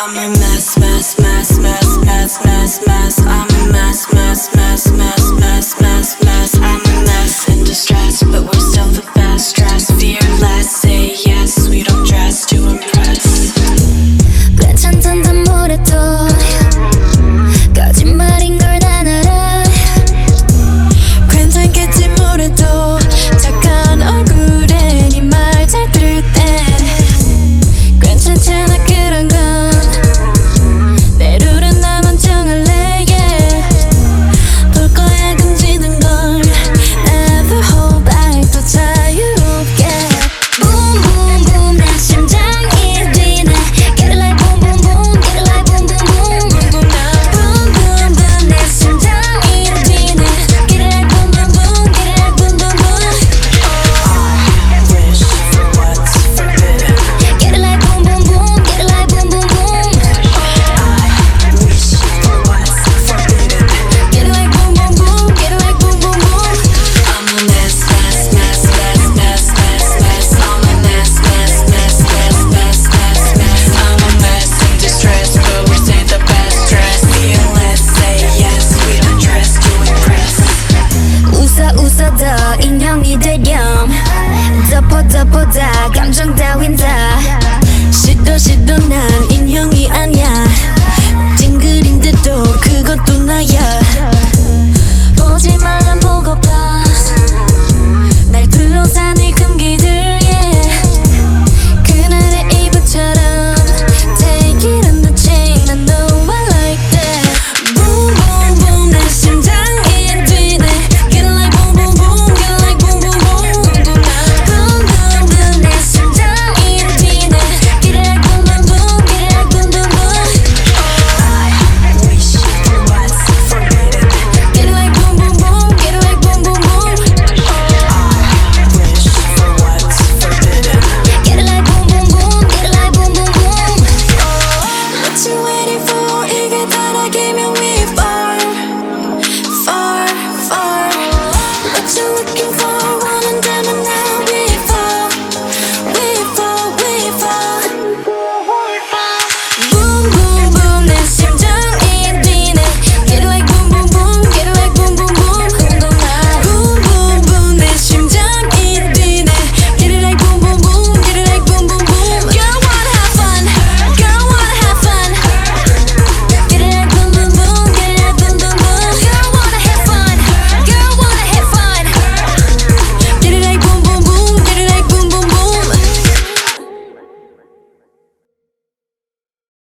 I'm a mess, mess, mess, mess, mess, mess, mess. I'm a mess, mess, mess, mess, mess, mess. 웃어도 인형이 되렴 덮어 덮어 다 감정 다윈 다.